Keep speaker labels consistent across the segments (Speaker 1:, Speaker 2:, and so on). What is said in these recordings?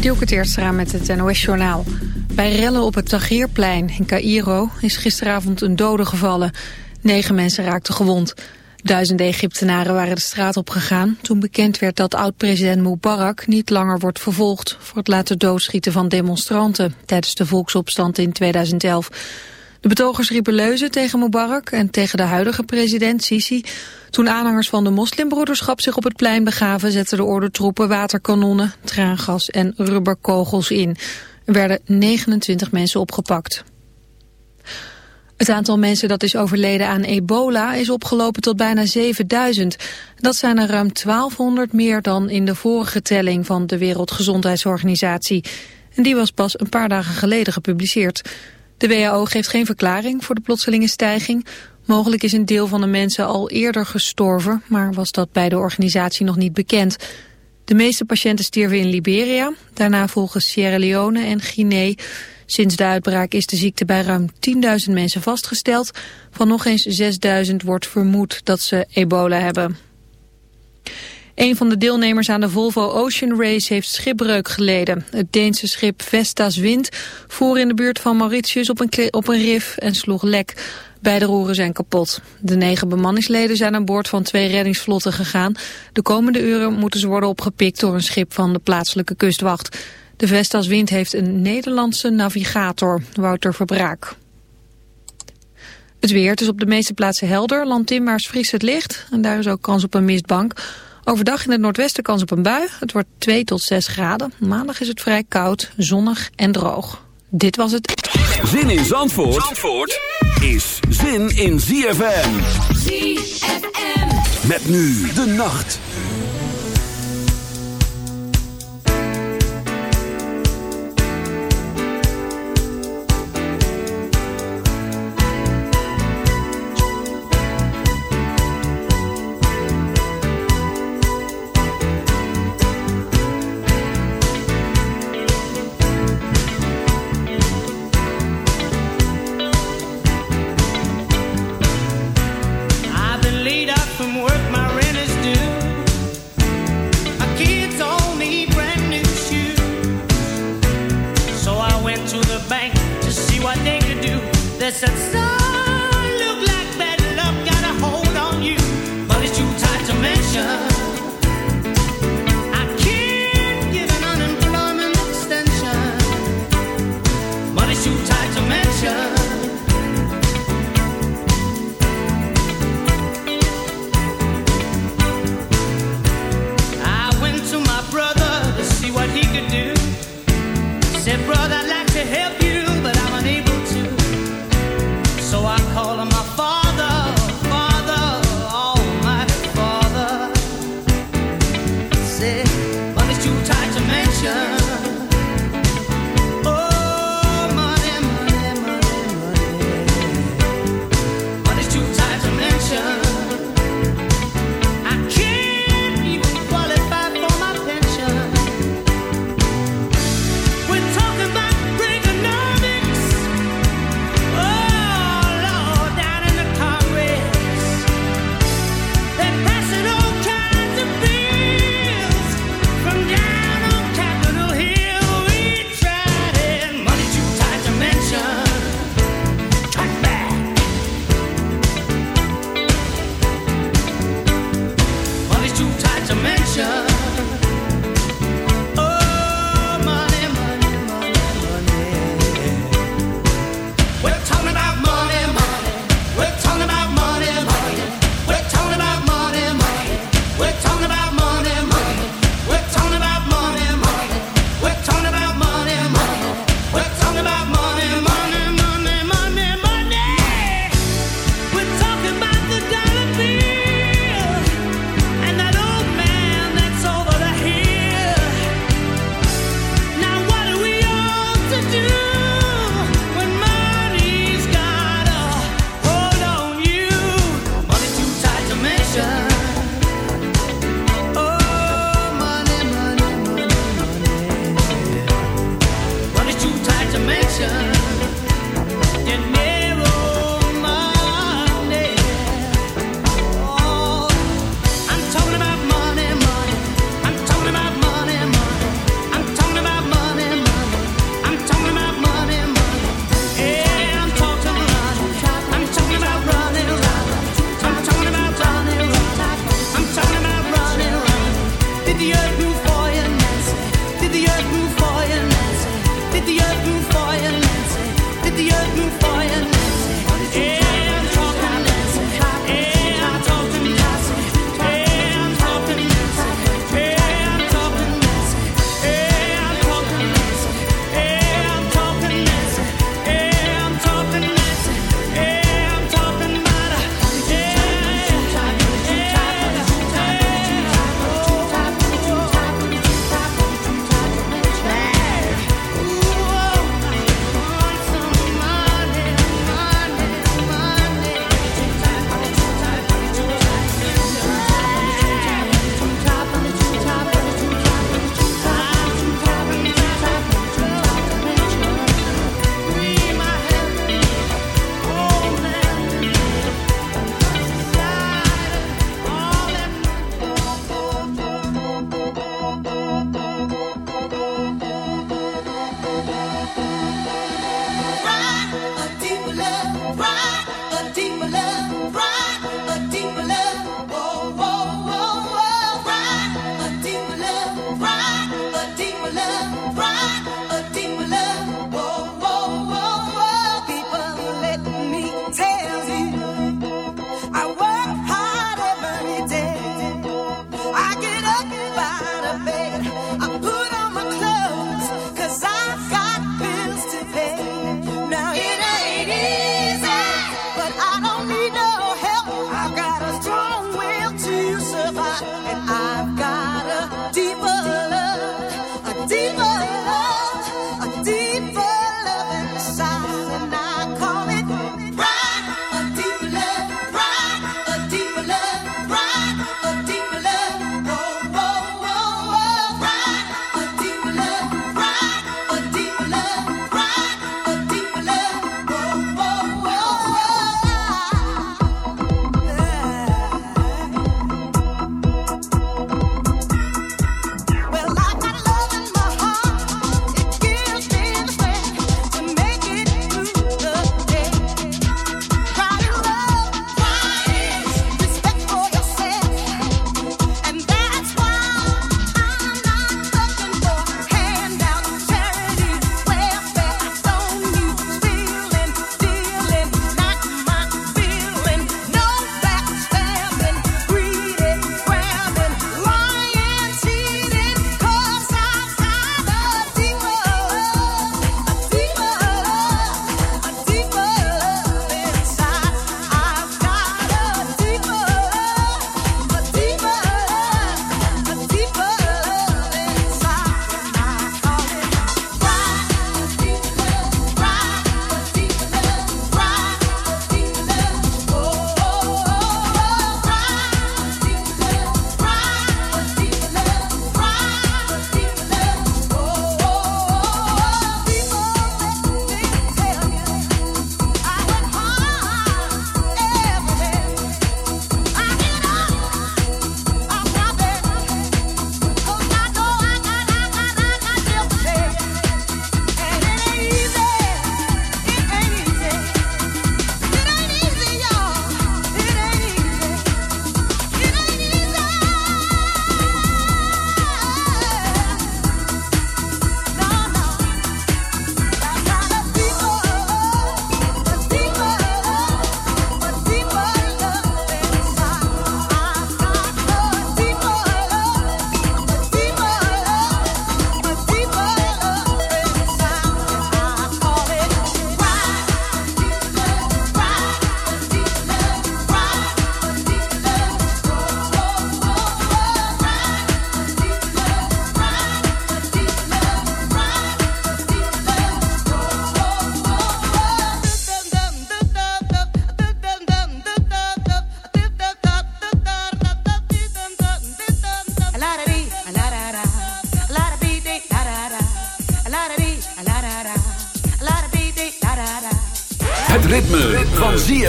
Speaker 1: Dielke Teertstra met het NOS-journaal. Bij rellen op het Tahrirplein in Cairo is gisteravond een dode gevallen. Negen mensen raakten gewond. Duizenden Egyptenaren waren de straat op gegaan... toen bekend werd dat oud-president Mubarak niet langer wordt vervolgd... voor het laten doodschieten van demonstranten... tijdens de volksopstand in 2011. De betogers riepen leuzen tegen Mubarak en tegen de huidige president Sisi. Toen aanhangers van de moslimbroederschap zich op het plein begaven... zetten de ordentroepen waterkanonnen, traangas en rubberkogels in. Er werden 29 mensen opgepakt. Het aantal mensen dat is overleden aan ebola is opgelopen tot bijna 7000. Dat zijn er ruim 1200 meer dan in de vorige telling van de Wereldgezondheidsorganisatie. En die was pas een paar dagen geleden gepubliceerd. De WHO geeft geen verklaring voor de plotselinge stijging. Mogelijk is een deel van de mensen al eerder gestorven, maar was dat bij de organisatie nog niet bekend. De meeste patiënten stierven in Liberia, daarna volgen Sierra Leone en Guinea. Sinds de uitbraak is de ziekte bij ruim 10.000 mensen vastgesteld. Van nog eens 6.000 wordt vermoed dat ze ebola hebben. Een van de deelnemers aan de Volvo Ocean Race heeft schipbreuk geleden. Het Deense schip Vestas Wind voer in de buurt van Mauritius op een, op een rif en sloeg lek. Beide roeren zijn kapot. De negen bemanningsleden zijn aan boord van twee reddingsvlotten gegaan. De komende uren moeten ze worden opgepikt door een schip van de plaatselijke kustwacht. De Vestas Wind heeft een Nederlandse navigator, Wouter Verbraak. Het weer, is op de meeste plaatsen helder. Landinwaarts vriest het licht en daar is ook kans op een mistbank. Overdag in het noordwesten kans op een bui. Het wordt 2 tot 6 graden. Maandag is het vrij koud, zonnig en droog. Dit was het.
Speaker 2: Zin in Zandvoort, Zandvoort is zin in ZFM. ZFM. Met nu de nacht.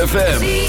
Speaker 3: ZFM.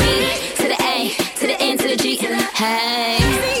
Speaker 4: Hey.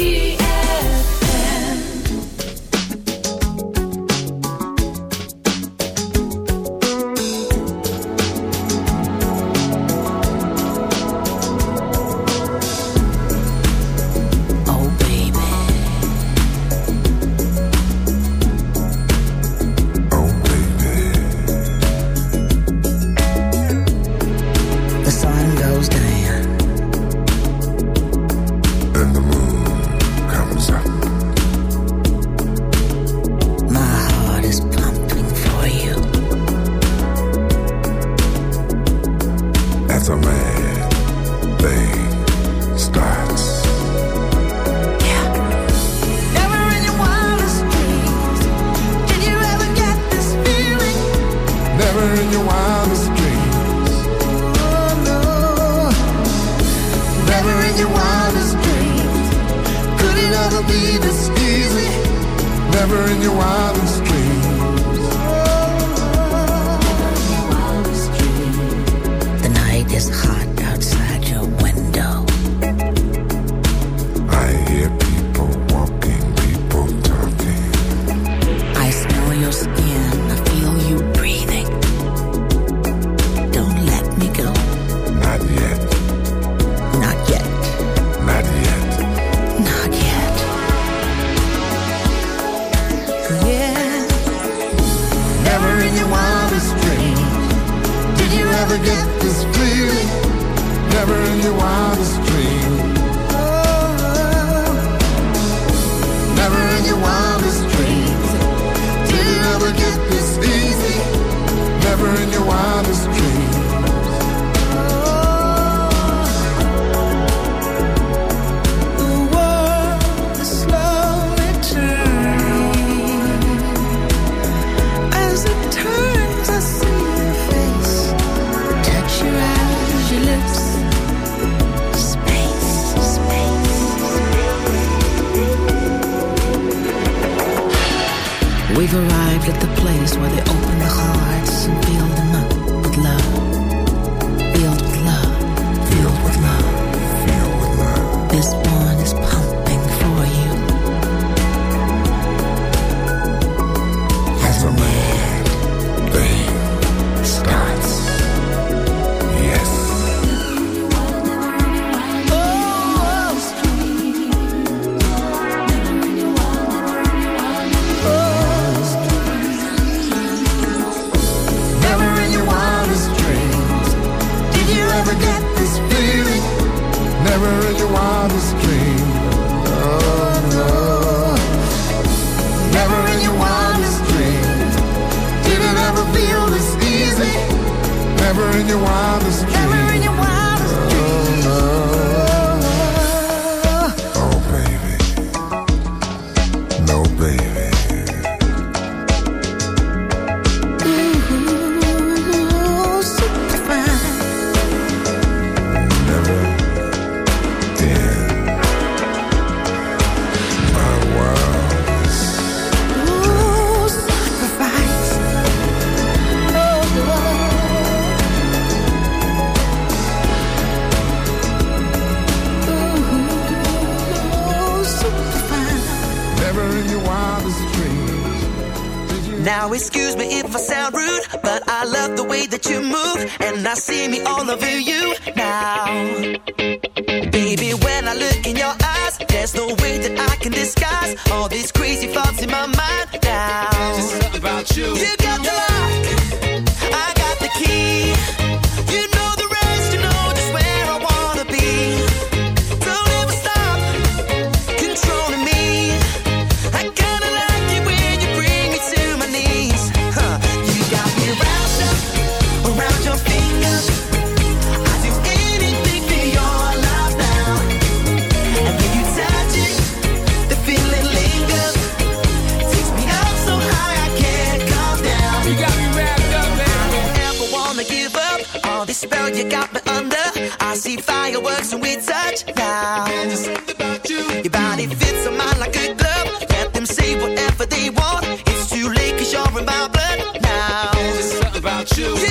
Speaker 5: About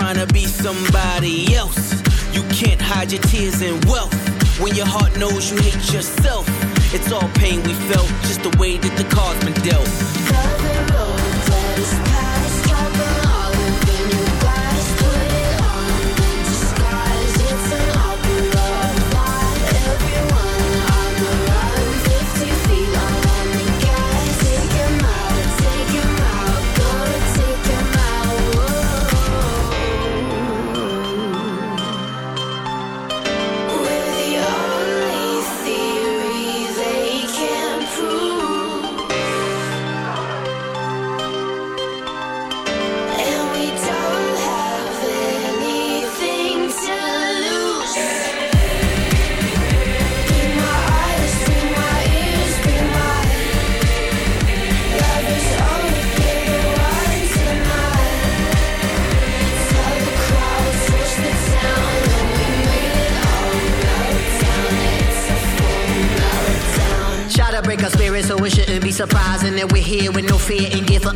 Speaker 6: Trying to be somebody else. You can't hide your tears and wealth. When your heart knows you hate yourself.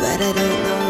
Speaker 3: But I don't know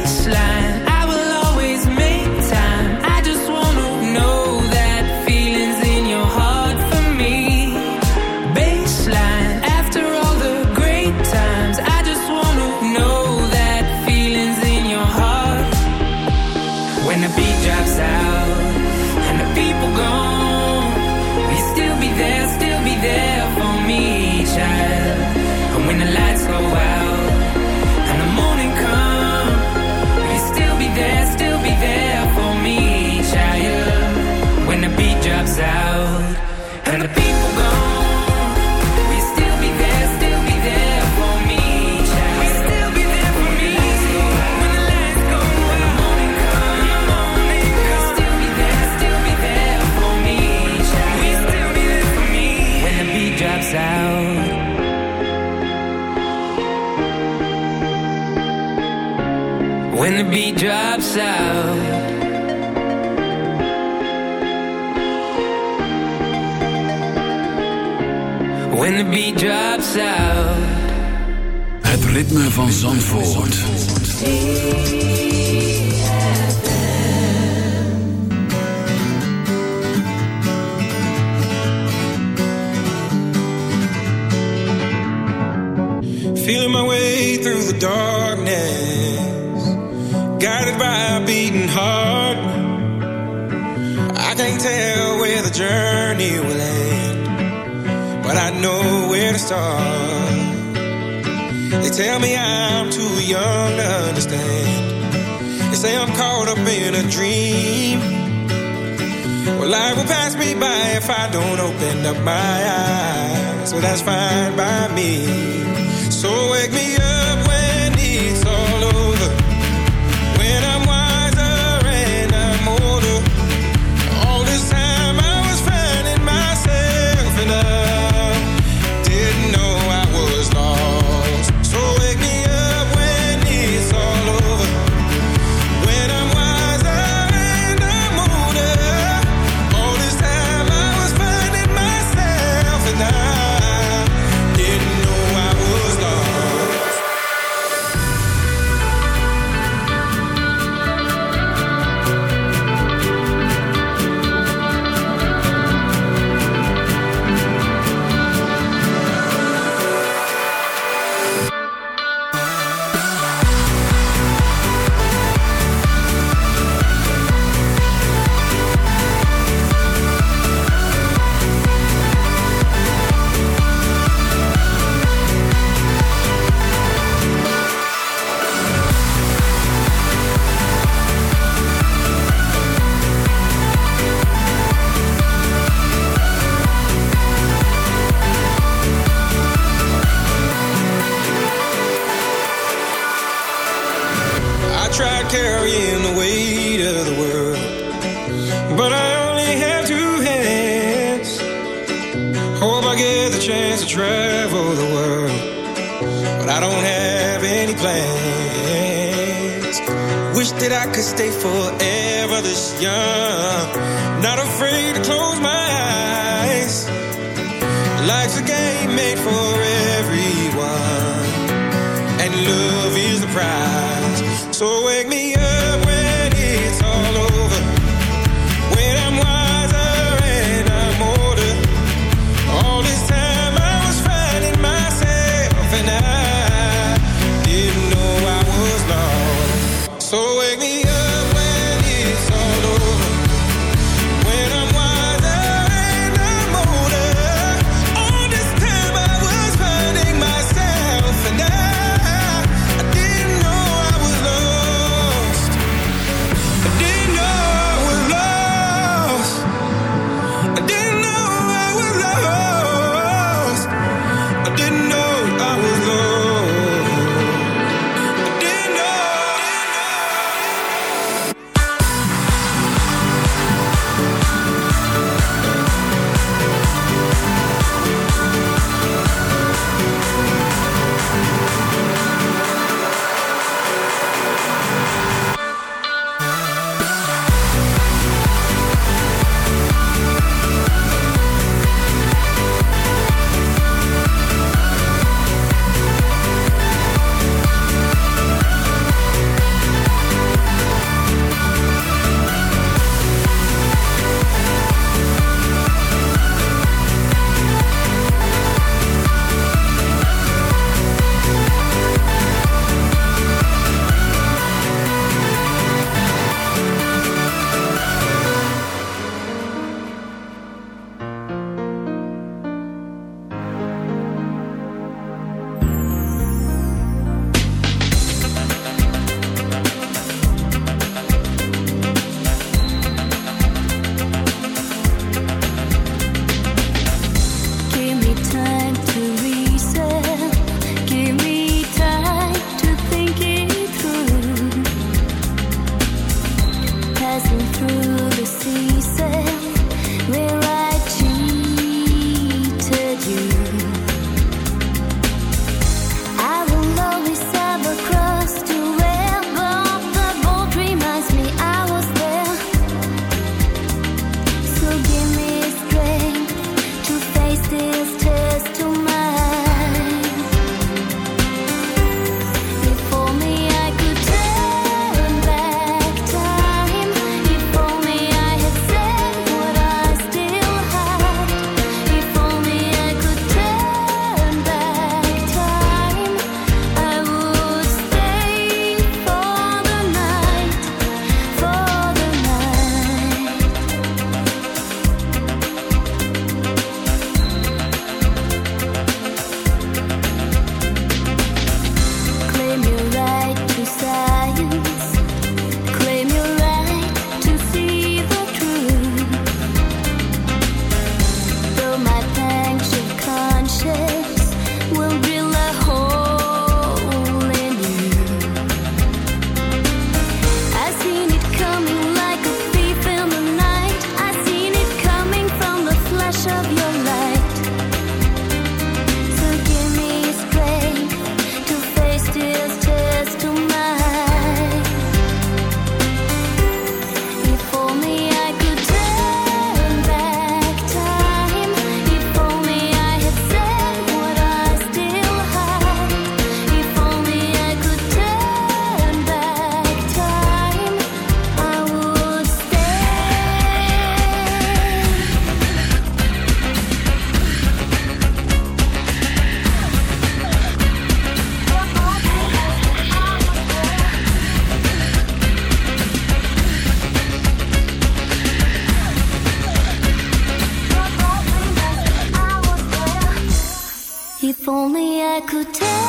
Speaker 7: くて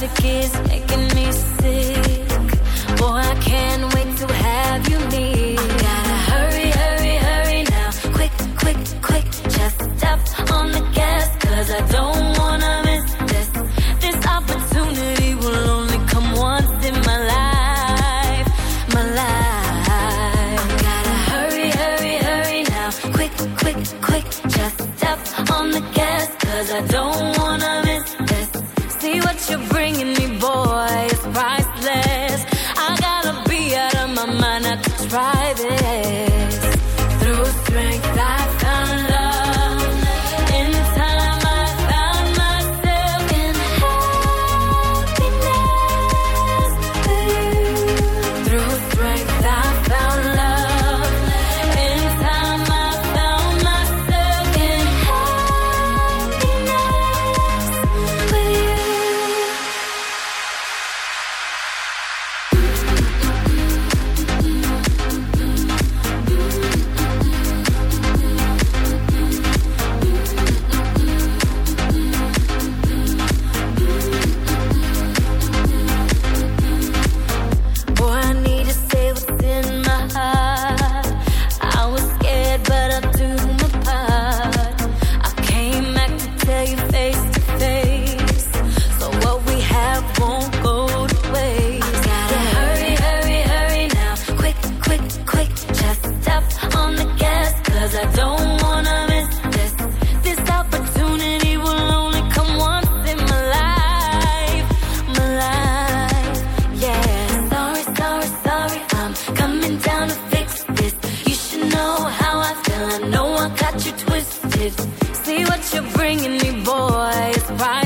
Speaker 7: logic is
Speaker 8: making me sick. Boy, I can't wait to have you near. Gotta hurry, hurry, hurry now. Quick, quick, quick. Just on the I don't. know how I feel. I know I got you twisted. See what you're bringing me, boy. It's right.